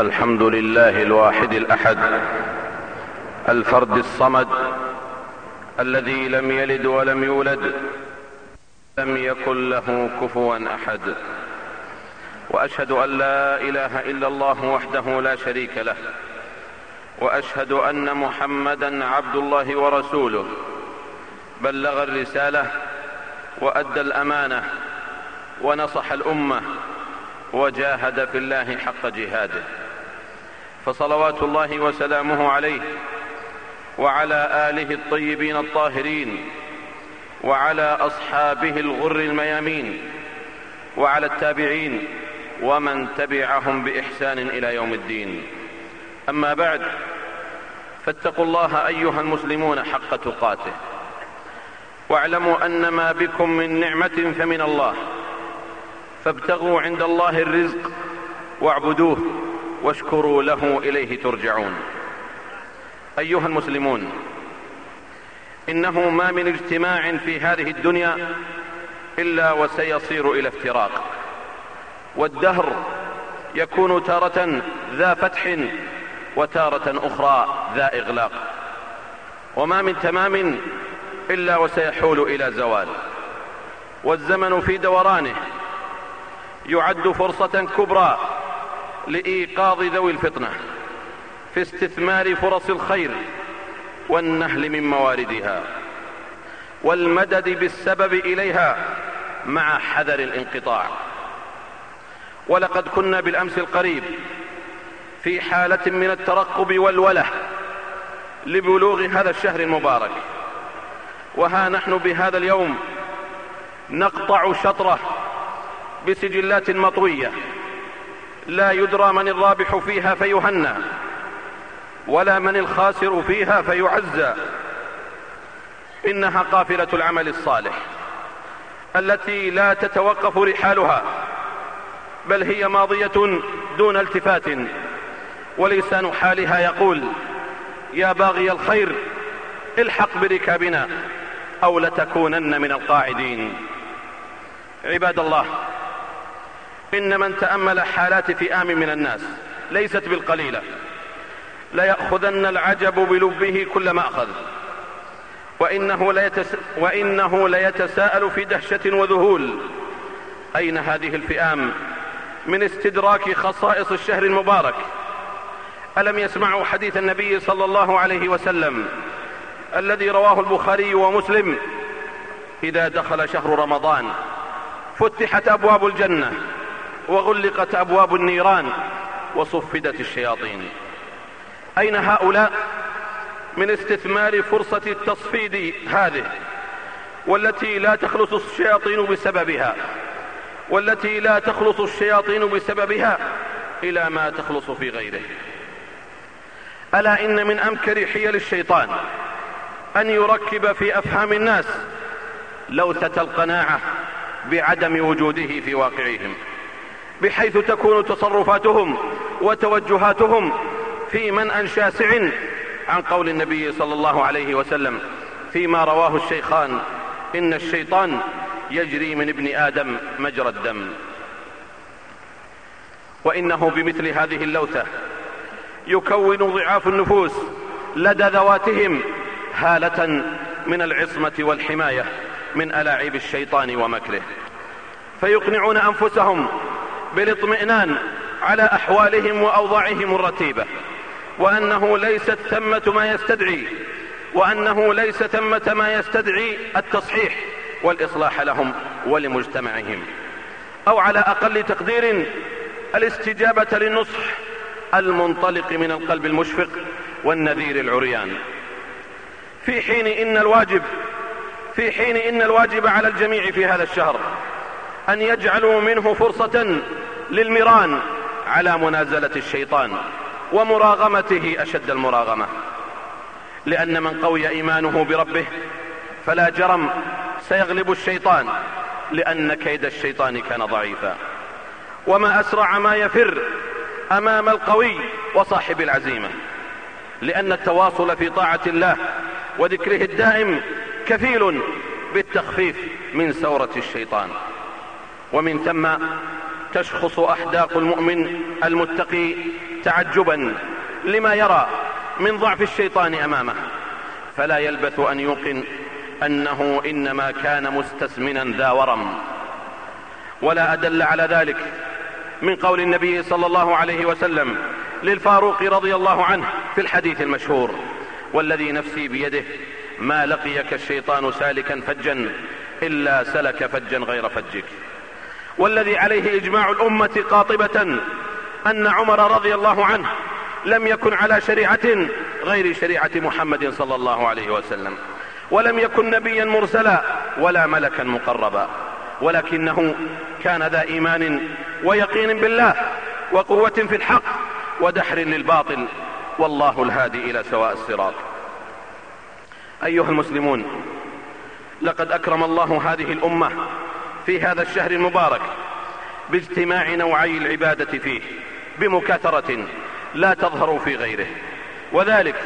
الحمد لله الواحد الأحد الفرد الصمد الذي لم يلد ولم يولد لم يكن له كفوا أحد. وأشهد أن لا إله إلا الله وحده لا شريك له وأشهد أن محمدا عبد الله ورسوله. بلغ الرسالة وأدى الأمانة ونصح الأمة وجاهد في الله حق جهاده. فصلوات الله وسلامه عليه وعلى آله الطيبين الطاهرين وعلى أصحابه الغر الميامين وعلى التابعين ومن تبعهم بإحسان إلى يوم الدين. أما بعد فاتقوا الله أيها المسلمون حق تقاته واعلموا أن ما بكم من نعمة فمن الله فابتغوا عند الله الرزق واعبدوه واشكروا له إليه ترجعون. أيها المسلمون إنه ما من اجتماع في هذه الدنيا إلا وسيصير إلى افتراق. والدهر يكون تارة ذا فتح وتارة أخرى ذا إغلاق. وما من تمام إلا وسيحول إلى زوال. والزمن في دورانه يعد فرصة كبرى لإيقاظ ذوي الفطنة في استثمار فرص الخير والنهل من مواردها والمدد بالسبب إليها مع حذر الانقطاع. ولقد كنا بالأمس القريب في حالة من الترقب والولة لبلوغ هذا الشهر المبارك. وها نحن بهذا اليوم نقطع شطره بسجلات مطوية لا يدرى من الرابح فيها فيهنى ولا من الخاسر فيها فيعزى. إنها قافلة العمل الصالح التي لا تتوقف رحالها بل هي ماضية دون التفات. ولسان حالها يقول يا باغي الخير الحق بركابنا أو لتكونن من القاعدين. عباد الله إن من تأمل حالات فئام من الناس ليست بالقليلة. ليأخذن العجب بلبه كل ما أخذ. وإنه, ليتس وإنه ليتساءل في دهشة وذهول. أين هذه الفئام؟ من استدراك خصائص الشهر المبارك. ألم يسمعوا حديث النبي صلى الله عليه وسلم الذي رواه البخاري ومسلم؟ إذا دخل شهر رمضان فتحت أبواب الجنة. وغلقت أبواب النيران وصفدت الشياطين. أين هؤلاء؟ من استثمار فرصة التصفيد هذه والتي لا تخلص الشياطين بسببها والتي لا تخلص الشياطين بسببها إلى ما تخلص في غيره. ألا إن من امكر حيل الشيطان أن يركب في أفهام الناس لوثة القناعة بعدم وجوده في واقعهم؟ بحيث تكون تصرفاتهم وتوجهاتهم في منأى شاسع عن قول النبي صلى الله عليه وسلم فيما رواه الشيخان إن الشيطان يجري من ابن آدم مجرى الدم. وإنه بمثل هذه اللوثة يكون ضعاف النفوس لدى ذواتهم هالة من العصمة والحماية من ألاعيب الشيطان ومكره. فيقنعون أنفسهم بالاطمئنان على أحوالهم وأوضاعهم الرتيبة وأنه ليست ثمة ما يستدعي وأنه ليس ثمة ما يستدعي التصحيح والإصلاح لهم ولمجتمعهم أو على أقل تقدير الاستجابة للنصح المنطلق من القلب المشفق والنذير العريان. في حين إن الواجب في حين إن الواجب على الجميع في هذا الشهر أن يجعلوا منه فرصة للمران على منازلة الشيطان ومراغمته أشد المراغمة. لأن من قوي إيمانه بربه فلا جرم سيغلب الشيطان لأن كيد الشيطان كان ضعيفا. وما أسرع ما يفر أمام القوي وصاحب العزيمة. لأن التواصل في طاعة الله وذكره الدائم كفيل بالتخفيف من سورة الشيطان. ومن ثم تشخص أحداق المؤمن المتقي تعجبا لما يرى من ضعف الشيطان أمامه. فلا يلبث أن يوقن أنه إنما كان مستسمنا ذا ورم. ولا أدل على ذلك من قول النبي صلى الله عليه وسلم للفاروق رضي الله عنه في الحديث المشهور والذي نفسي بيده ما لقيك الشيطان سالكا فجا إلا سلك فجا غير فجك والذي عليه إجماع الأمة قاطبة أن عمر رضي الله عنه لم يكن على شريعة غير شريعة محمد صلى الله عليه وسلم ولم يكن نبيا مرسلا ولا ملكا مقربا ولكنه كان ذا إيمان ويقين بالله وقوة في الحق ودحر للباطل والله الهادي إلى سواء الصراط. أيها المسلمون لقد أكرم الله هذه الأمة في هذا الشهر المبارك باجتماع نوعي العبادة فيه بمكاثرة لا تظهر في غيره. وذلك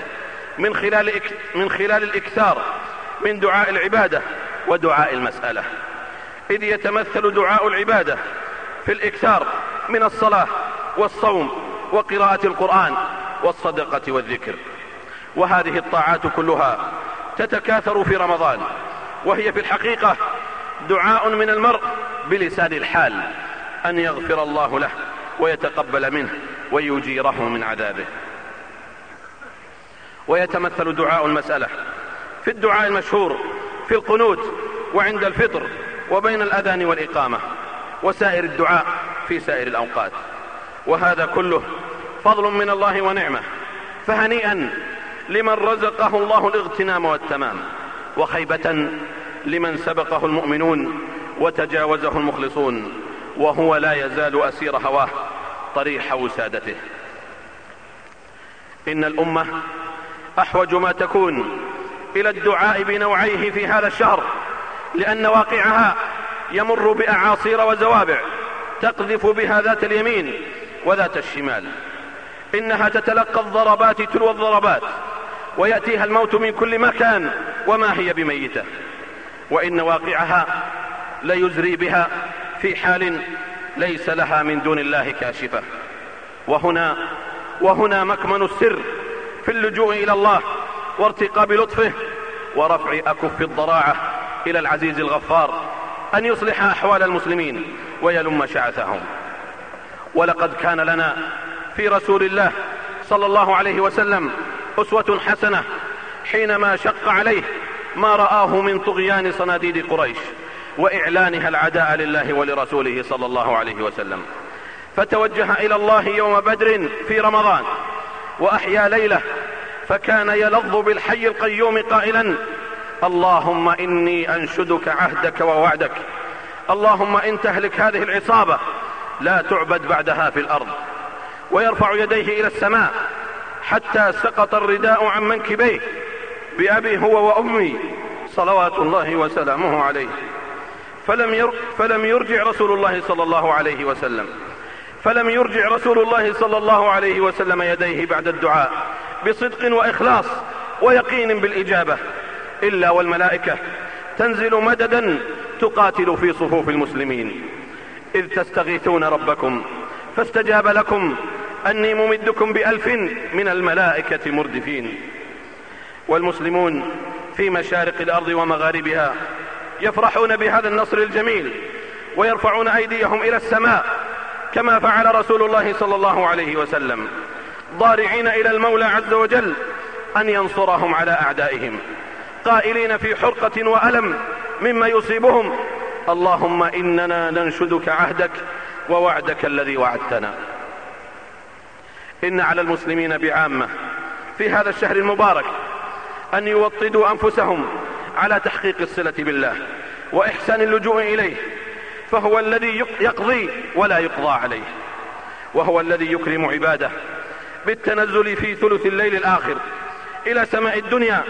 من خلال من خلال الإكثار من دعاء العبادة ودعاء المسألة. إذ يتمثل دعاء العبادة في الإكثار من الصلاة والصوم وقراءة القرآن والصدقة والذكر. وهذه الطاعات كلها تتكاثر في رمضان وهي في الحقيقة دعاء من المرء بلسان الحال أن يغفر الله له ويتقبل منه ويجيره من عذابه. ويتمثل دعاء المسألة في الدعاء المشهور في القنوت وعند الفطر وبين الأذان والإقامة وسائر الدعاء في سائر الأوقات. وهذا كله فضل من الله ونعمة فهنيئا لمن رزقه الله الاغتنام والتمام وخيبة لمن سبقه المؤمنون وتجاوزه المخلصون وهو لا يزال أسير هواه طريح وسادته. إن الأمة أحوج ما تكون إلى الدعاء بنوعيه في هذا الشهر لأن واقعها يمر بأعاصير وزوابع تقذف بها ذات اليمين وذات الشمال. إنها تتلقى الضربات تلو الضربات ويأتيها الموت من كل مكان وما هي بميتة. وإن واقعها ليزري بها في حال ليس لها من دون الله كاشفة. وهنا وهنا مكمن السر في اللجوء إلى الله وارتقاب لطفه ورفع أكف الضراعة إلى العزيز الغفار أن يصلح أحوال المسلمين ويلم شعثهم. ولقد كان لنا في رسول الله صلى الله عليه وسلم أسوة حسنة حينما شق عليه ما رآه من طغيان صناديد قريش وإعلانها العداء لله ولرسوله صلى الله عليه وسلم. فتوجه إلى الله يوم بدر في رمضان وأحيا ليلة فكان يلظ بالحي القيوم قائلا اللهم إني أنشدك عهدك ووعدك اللهم إن تهلك هذه العصابة لا تعبد بعدها في الأرض. ويرفع يديه إلى السماء حتى سقط الرداء عن منكبيه بأبي هو وأمي صلوات الله وسلامه عليه. فلم, فلم يرجع رسول الله صلى الله عليه وسلم. فلم يرجع رسول الله صلى الله عليه وسلم يديه بعد الدعاء بصدق وإخلاص ويقين بالإجابة إلا والملائكة تنزل مددا تقاتل في صفوف المسلمين. إذ تستغيثون ربكم فاستجاب لكم أني ممدكم بألف من الملائكة مردفين. والمسلمون في مشارق الأرض ومغاربها يفرحون بهذا النصر الجميل ويرفعون أيديهم إلى السماء كما فعل رسول الله صلى الله عليه وسلم ضارعين إلى المولى عز وجل أن ينصرهم على أعدائهم قائلين في حرقة وألم مما يصيبهم اللهم إننا ننشدك عهدك ووعدك الذي وعدتنا. إن على المسلمين بعامة في هذا الشهر المبارك أن يوطدوا أنفسهم على تحقيق الصلة بالله وإحسان اللجوء إليه فهو الذي يقضي ولا يقضى عليه وهو الذي يكرم عباده بالتنزل في ثلث الليل الآخر إلى سماء الدنيا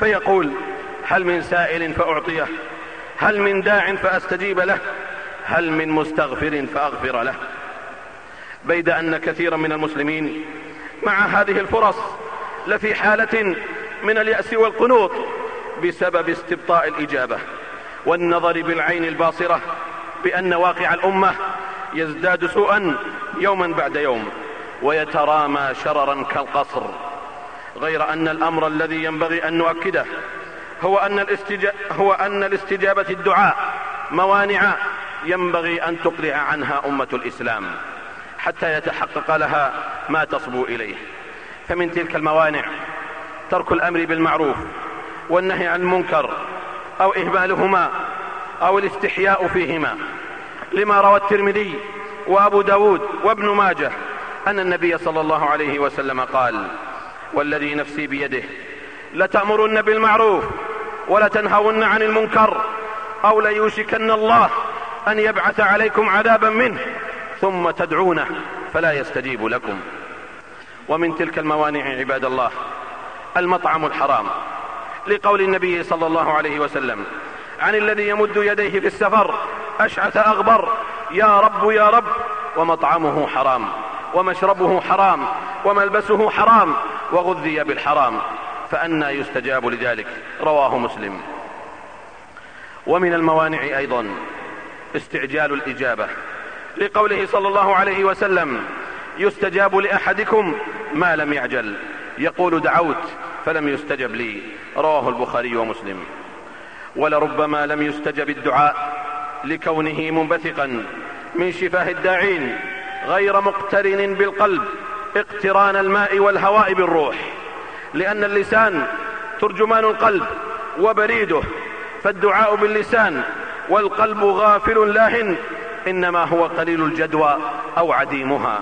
فيقول هل من سائل فأعطيه هل من داع فأستجيب له هل من مستغفر فأغفر له. بيد أن كثيرا من المسلمين مع هذه الفرص لفي حالة من اليأس والقنوط بسبب استبطاء الإجابة والنظر بالعين الباصرة بأن واقع الأمة يزداد سوءا يوما بعد يوم ويترامى شررا كالقصر غير أن الأمر الذي ينبغي أن نؤكده هو أن, الاستجا... هو أن الاستجابة الدعاء موانع ينبغي أن تقلع عنها أمة الإسلام حتى يتحقق لها ما تصبو إليه. فمن تلك الموانع ترك الأمر بالمعروف والنهي عن المنكر أو إهمالهما أو الاستحياء فيهما. لما روى الترمذي وأبو داود وابن ماجه أن النبي صلى الله عليه وسلم قال والذي نفسي بيده لتأمرن بالمعروف ولتنهون عن المنكر أو ليوشكن الله أن يبعث عليكم عذابا منه ثم تدعونه فلا يستجيب لكم. ومن تلك الموانع عباد الله المطعم الحرام لقول النبي صلى الله عليه وسلم عن الذي يمد يديه في السفر أشعث أغبر يا رب يا رب ومطعمه حرام ومشربه حرام وملبسه حرام وغذي بالحرام فأنى يستجاب لذلك. رواه مسلم. ومن الموانع أيضا استعجال الإجابة لقوله صلى الله عليه وسلم يستجاب لأحدكم ما لم يعجل. يقول دعوت فلم يستجب لي. رواه البخاري ومسلم. ولربما لم يستجب الدعاء لكونه منبثقا من شفاه الداعين غير مقترن بالقلب اقتران الماء والهواء بالروح. لأن اللسان ترجمان القلب وبريده فالدعاء باللسان والقلب غافل لاهن إنما هو قليل الجدوى أو عديمها.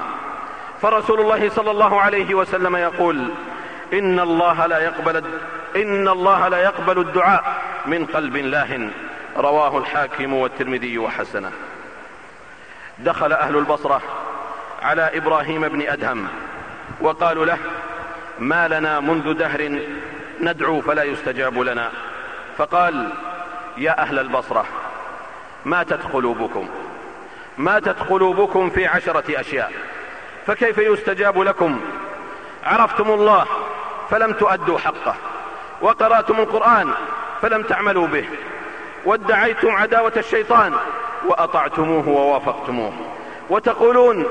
فرسول الله صلى الله عليه وسلم يقول إن الله لا يقبل إن الله لا يقبل الدعاء من قلب لاهن. رواه الحاكم والترمذي وحسنه. دخل أهل البصرة على إبراهيم بن أدهم وقالوا له ما لنا منذ دهر ندعو فلا يستجاب لنا. فقال يا أهل البصرة ماتت قلوبكم ماتت قلوبكم في عشرة أشياء فكيف يستجاب لكم؟ عرفتم الله فلم تؤدوا حقه. وقرأتم القرآن فلم تعملوا به. وادعيتم عداوة الشيطان وأطعتموه ووافقتموه. وتقولون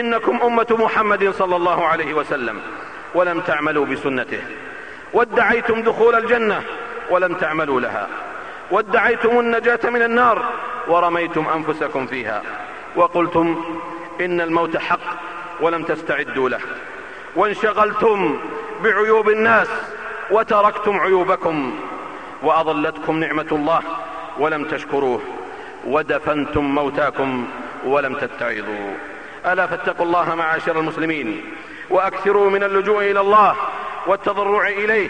إنكم أمة محمد صلى الله عليه وسلم ولم تعملوا بسنته. وادعيتم دخول الجنة ولم تعملوا لها. وادعيتم النجاة من النار ورميتم أنفسكم فيها. وقلتم إن الموت حق ولم تستعدوا له. وانشغلتم بعيوب الناس وتركتم عيوبكم وأضلتكم نعمة الله ولم تشكروه ودفنتم موتاكم ولم تتعظوا. ألا فاتقوا الله معاشر المسلمين وأكثروا من اللجوء إلى الله والتضرع إليه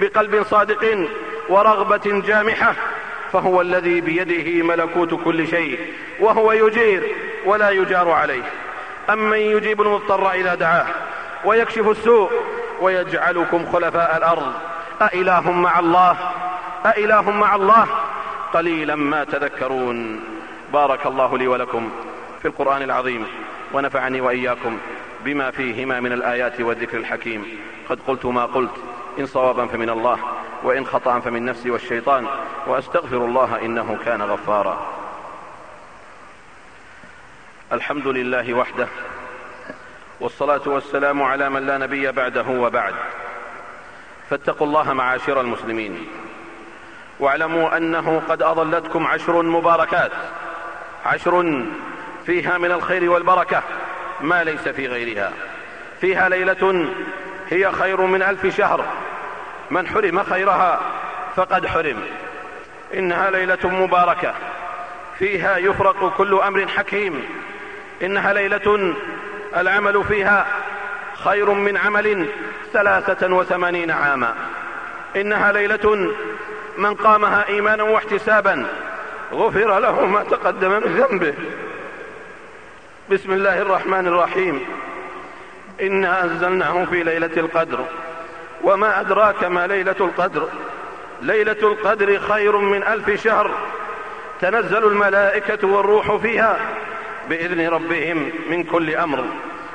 بقلب صادق ورغبة جامحة فهو الذي بيده ملكوت كل شيء وهو يجير ولا يجار عليه. أمن يجيب المضطر إذا دعاه ويكشف السوء ويجعلكم خلفاء الأرض. أإله مع الله؟ أإله مع الله؟ قليلا ما تذكرون. بارك الله لي ولكم في القرآن العظيم ونفعني وإياكم بما فيهما من الآيات والذكر الحكيم. قد قلت ما قلت إن صوابا فمن الله وإن خطأ فمن نفسي والشيطان وأستغفر الله إنه كان غفارا. الحمد لله وحده والصلاة والسلام على من لا نبي بعده وبعد. فاتقوا الله معاشر المسلمين. واعلموا أنه قد أضلتكم عشر مباركات. عشر فيها من الخير والبركة ما ليس في غيرها. فيها ليلة هي خير من ألف شهر. من حرم خيرها فقد حرم. إنها ليلة مباركة. فيها يفرق كل أمر حكيم. إنها ليلة العمل فيها خير من عمل ثلاثة وثمانين عاما. إنها ليلة من قامها إيمانا واحتسابا غفر له ما تقدم من ذنبه. بسم الله الرحمن الرحيم. إنا أنزلناه في ليلة القدر. وما أدراك ما ليلة القدر؟ ليلة القدر خير من ألف شهر. تنزل الملائكة والروح فيها بإذن ربهم من كل أمر.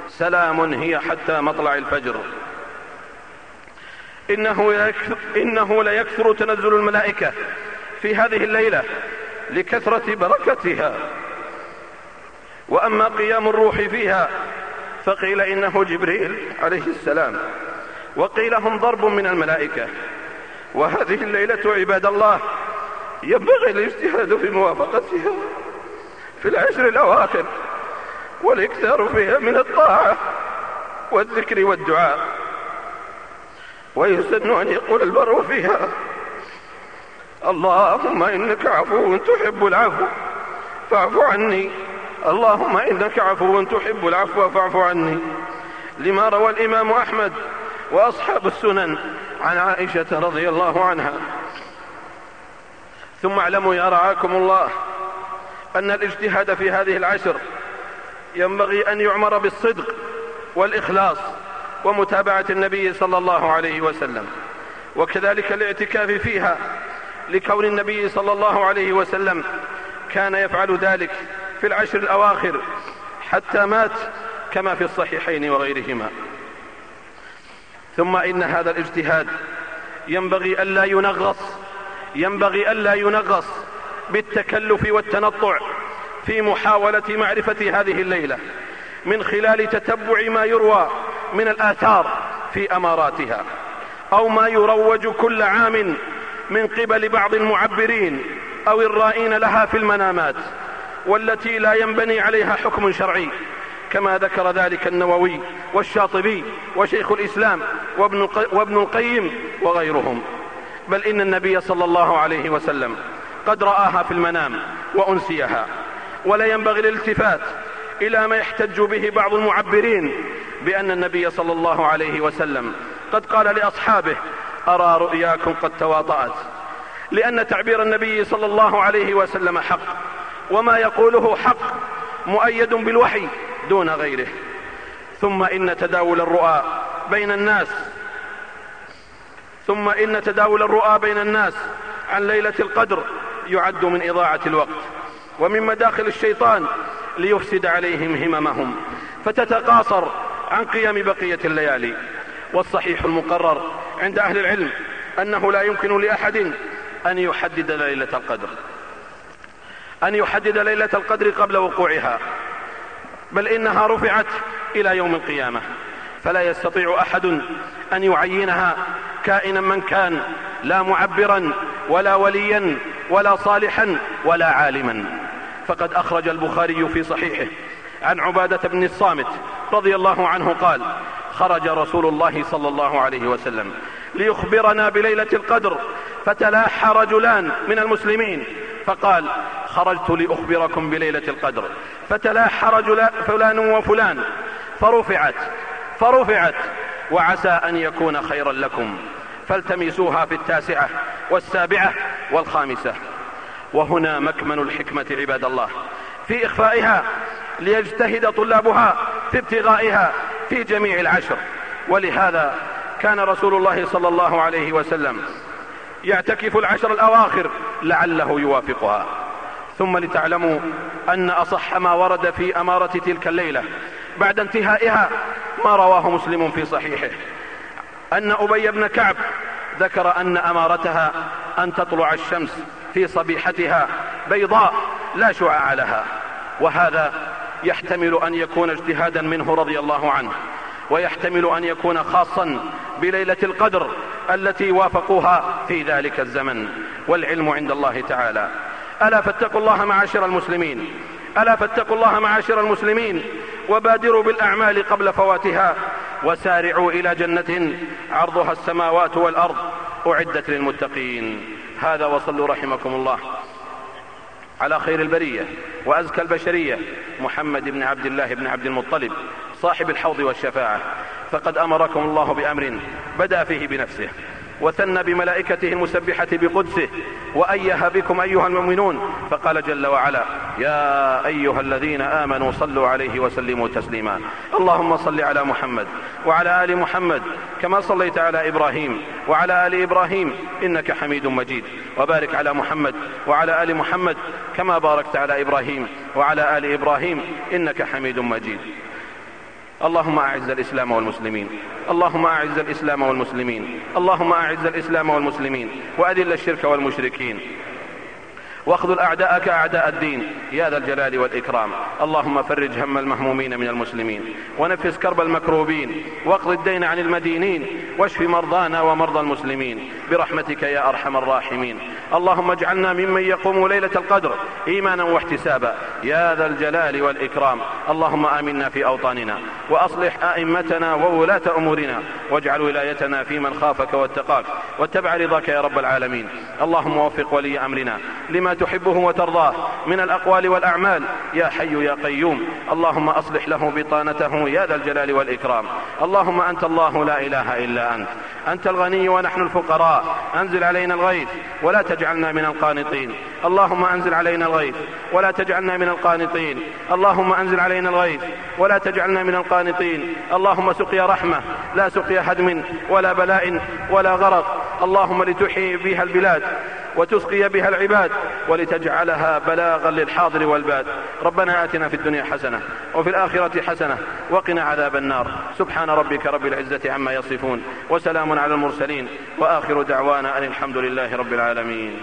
سلام هي حتى مطلع الفجر. إنه ليكثر, إنه ليكثر تنزل الملائكة في هذه الليلة لكثرة بركتها. وأما قيام الروح فيها فقيل إنه جبريل عليه السلام. وقيل هم ضرب من الملائكة. وهذه الليلة عباد الله ينبغي الاجتهاد في موافقتها. في العشر الأواخر والإكثار فيها من الطاعة والذكر والدعاء. ويسن أن يقول البر فيها اللهم إنك عفو تحب العفو فاعف عني. اللهم إنك عفو تحب العفو فاعف عني. لما روى الإمام أحمد وأصحاب السنن عن عائشة رضي الله عنها. ثم اعلموا يا رعاكم الله أن الاجتهاد في هذه العشر ينبغي أن يعمر بالصدق والإخلاص ومتابعة النبي صلى الله عليه وسلم وكذلك الاعتكاف فيها لكون النبي صلى الله عليه وسلم كان يفعل ذلك في العشر الأواخر حتى مات كما في الصحيحين وغيرهما. ثم إن هذا الاجتهاد ينبغي ألا ينغص ينبغي ألا ينغص بالتكلف والتنطع في محاولة معرفة هذه الليلة من خلال تتبع ما يروى من الآثار في أماراتها أو ما يروج كل عام من قبل بعض المعبرين أو الرائين لها في المنامات والتي لا ينبني عليها حكم شرعي كما ذكر ذلك النووي والشاطبي وشيخ الإسلام وابن, وابن القيم وغيرهم. بل إن النبي صلى الله عليه وسلم قد رآها في المنام وأنسيها. ولا ينبغي الالتفات إلى ما يحتج به بعض المعبرين بأن النبي صلى الله عليه وسلم قد قال لأصحابه أرى رؤياكم قد تواطأت. لأن تعبير النبي صلى الله عليه وسلم حق وما يقوله حق مؤيد بالوحي دون غيره. ثم إن تداول الرؤى بين الناس ثم إن تداول الرؤى بين الناس عن ليلة القدر يعد من إضاعة الوقت ومن مداخل الشيطان ليفسد عليهم هممهم. فتتقاصر عن قيام بقية الليالي. والصحيح المقرر عند أهل العلم أنه لا يمكن لأحد أن يحدد ليلة القدر. أن يحدد ليلة القدر قبل وقوعها. بل إنها رفعت إلى يوم القيامة. فلا يستطيع أحد أن يعينها كائنا من كان لا معبرا ولا وليا ولا صالحا ولا عالما. فقد أخرج البخاري في صحيحه. عن عبادة بن الصامت رضي الله عنه قال خرج رسول الله صلى الله عليه وسلم ليخبرنا بليلة القدر فتلاحى رجلان من المسلمين. فقال خرجت لأخبركم بليلة القدر. فتلاحى رجل فلان وفلان. فرفعت فرفعت وعسى أن يكون خيرا لكم. فالتمسوها في التاسعة والسابعة. والخامسة وهنا مكمن الحكمة عباد الله. في إخفائها ليجتهد طلابها في ابتغائها في جميع العشر. ولهذا كان رسول الله صلى الله عليه وسلم يعتكف العشر الأواخر لعله يوافقها. ثم لتعلموا أن أصح ما ورد في أمارة تلك الليلة بعد انتهائها ما رواه مسلم في صحيحه. أن أبي بن كعب ذكر أن أمارتها أن تطلع الشمس في صبيحتها بيضاء لا شعاع لها. وهذا يحتمل أن يكون اجتهادا منه رضي الله عنه. ويحتمل أن يكون خاصا بليلة القدر التي وافقوها في ذلك الزمن. والعلم عند الله تعالى. ألا فاتقوا الله معاشر المسلمين. ألا فاتقوا الله معاشر المسلمين. وبادروا بالأعمال قبل فواتها. وسارعوا إلى جنة عرضها السماوات والأرض. أعدت للمتقين. هذا وصلوا رحمكم الله. على خير البرية وأزكى البشرية. محمد بن عبد الله بن عبد المطلب صاحب الحوض والشفاعة. فقد أمركم الله بأمر بدأ فيه بنفسه. وثنى بملائكته المسبحة بقدسه وأيها بكم أيها المؤمنون فقال جل وعلا يا أيها الذين آمنوا صلوا عليه وسلموا تسليما. اللهم صل على محمد وعلى آل محمد كما صليت على إبراهيم وعلى آل إبراهيم إنك حميد مجيد. وبارك على محمد وعلى آل محمد كما باركت على إبراهيم وعلى آل إبراهيم إنك حميد مجيد. اللهم أعز الإسلام والمسلمين. اللهم أعز الإسلام والمسلمين. اللهم أعز الإسلام والمسلمين. وأذل الشرك والمشركين. واخذل أعداءك أعداء الدين. يا ذا الجلال والإكرام. اللهم فرج هم المهمومين من المسلمين. ونفس كرب المكروبين. واقض الدين عن المدينين. واشف مرضانا ومرضى المسلمين. برحمتك يا أرحم الراحمين. اللهم اجعلنا ممن يقوم ليلة القدر إيمانا واحتسابا. يا ذا الجلال والإكرام. اللهم آمنا في أوطاننا. وأصلح أئمتنا وولاة أمورنا. واجعل ولايتنا في من خافك واتقاك. واتبع رضاك يا رب العالمين. اللهم وفق ولي أمرنا. لما تحبه وترضاه من الأقوال والأعمال. يا حي يا قيوم اللهم أصلح له بطانته يا ذا الجلال والإكرام. اللهم أنت الله لا إله إلا أنت. أنت الغني ونحن الفقراء. أنزل علينا الغيث ولا تجعلنا من القانطين. اللهم أنزل علينا الغيث ولا تجعلنا من القانطين. اللهم أنزل علينا الغيث ولا تجعلنا من القانطين. اللهم سقيا رحمة لا سقيا هدم ولا بلاء ولا غرق. اللهم لتحيي بها البلاد. وتسقي بها العباد ولتجعلها بلاغا للحاضر والباد. ربنا آتنا في الدنيا حسنة وفي الآخرة حسنة وقنا عذاب النار. سبحان ربك رب العزة عما يصفون وسلام على المرسلين وآخر دعوانا أن الحمد لله رب العالمين.